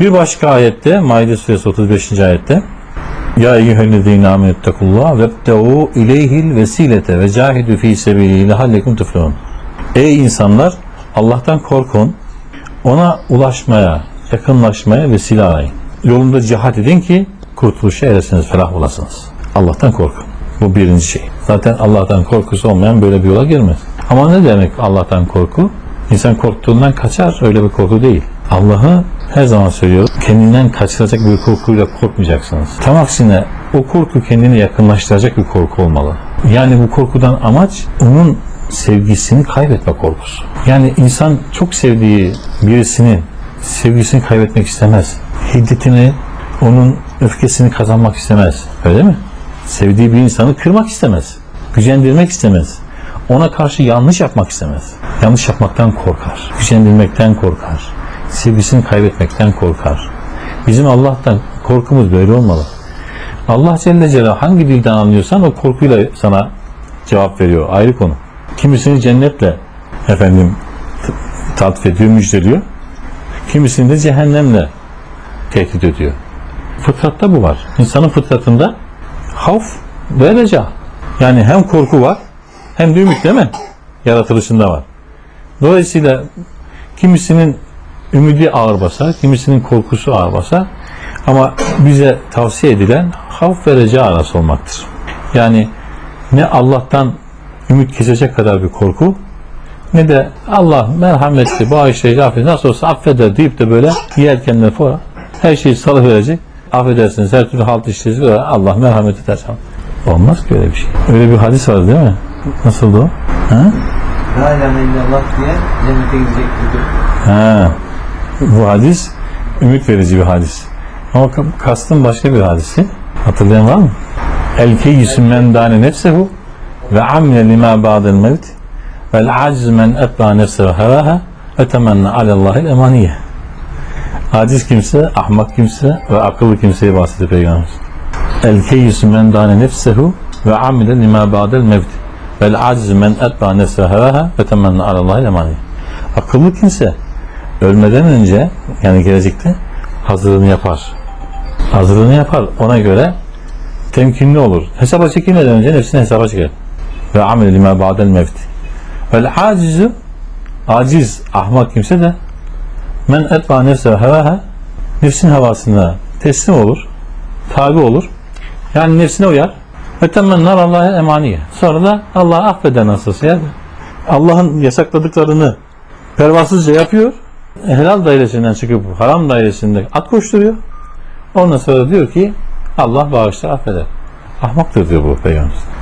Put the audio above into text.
Bir başka ayette Maide suresi 35. ayette Ya eyyühellezine amenettekullah vebte'u ileyhil vesilete ve cahidu fi sebilihi lehallekum tuflihun. Ey insanlar Allah'tan korkun. Ona ulaşmaya, yakınlaşmaya vesile arayın. Yolunda cihat edin ki kurtuluşa eresiniz, felah olasınız. Allah'tan korkun. Bu birinci şey. Zaten Allah'tan korkusu olmayan böyle bir yola girmez. Ama ne demek Allah'tan korku? İnsan korktuğundan kaçar. Öyle bir korku değil. Allah'ı her zaman söylüyorum. Kendinden kaçıracak bir korkuyla korkmayacaksınız. Tam aksine o korku kendini yakınlaştıracak bir korku olmalı. Yani bu korkudan amaç onun sevgisini kaybetme korkusu. Yani insan çok sevdiği birisinin sevgisini kaybetmek istemez. Hiddetini, onun öfkesini kazanmak istemez. Öyle mi? Sevdiği bir insanı kırmak istemez. Gücendirmek istemez. Ona karşı yanlış yapmak istemez. Yanlış yapmaktan korkar. Gücendirmekten korkar. Sevgisini kaybetmekten korkar. Bizim Allah'tan korkumuz böyle olmalı. Allah Celle Celaluhu hangi dilden anlıyorsan o korkuyla sana cevap veriyor. Ayrı konu. Kimisini cennetle efendim tatf ediyor, müjdeliyor. Kimisini de cehennemle tehdit ediyor. Fıtratta bu var. İnsanın fıtratında havf ve reca. Yani hem korku var hem de ümit değil mi? Yaratılışında var. Dolayısıyla kimisinin ümidi ağır basar, kimisinin korkusu ağır basar. Ama bize tavsiye edilen havf ve reca arası olmaktır. Yani ne Allah'tan ümit kesecek kadar bir korku ne de Allah merhametli, bağışlayıcı, affeder, nasıl olsa affeder deyip de böyle yerken falan her şeyi salıverecek. Affedersiniz her türlü halt işleriz Allah merhamet eder. Olmaz ki öyle bir şey. Öyle bir hadis var değil mi? Nasıldı o? Ha? La ilahe illallah diye cennete diyor. Ha. Bu hadis ümit verici bir hadis. Ama ka- kastım başka bir hadisi. Hatırlayan var mı? El keyyisü men dâne nefsehu ve amile lima ba'del mevt vel aciz men etba nefse ve hevaha ve temenna alallahil emaniye. Hadis kimse, ahmak kimse ve akıllı kimseye bahsediyor Peygamber. El keyyisü men dâne nefsehu ve amile lima ba'del mevt vel aciz men etba nefse ve hevaha ve temenna alallahil emaniye. Akıllı kimse ölmeden önce yani gelecekte hazırlığını yapar. Hazırlığını yapar. Ona göre temkinli olur. Hesaba çekilmeden önce nefsini hesaba çeker. Ve amel lima ba'del mevti. Vel acizu aciz, ahmak kimse de men etba nefse hevaha nefsin havasına teslim olur. Tabi olur. Yani nefsine uyar. Ve temennar Allah'a emaniye. Sonra da Allah'ı affeder nasılsa. Yani Allah'ın yasakladıklarını pervasızca yapıyor. Helal dairesinden çıkıp haram dairesinde at koşturuyor. Ondan sonra diyor ki Allah bağışlar affeder. Ahmaktır diyor bu peygamber.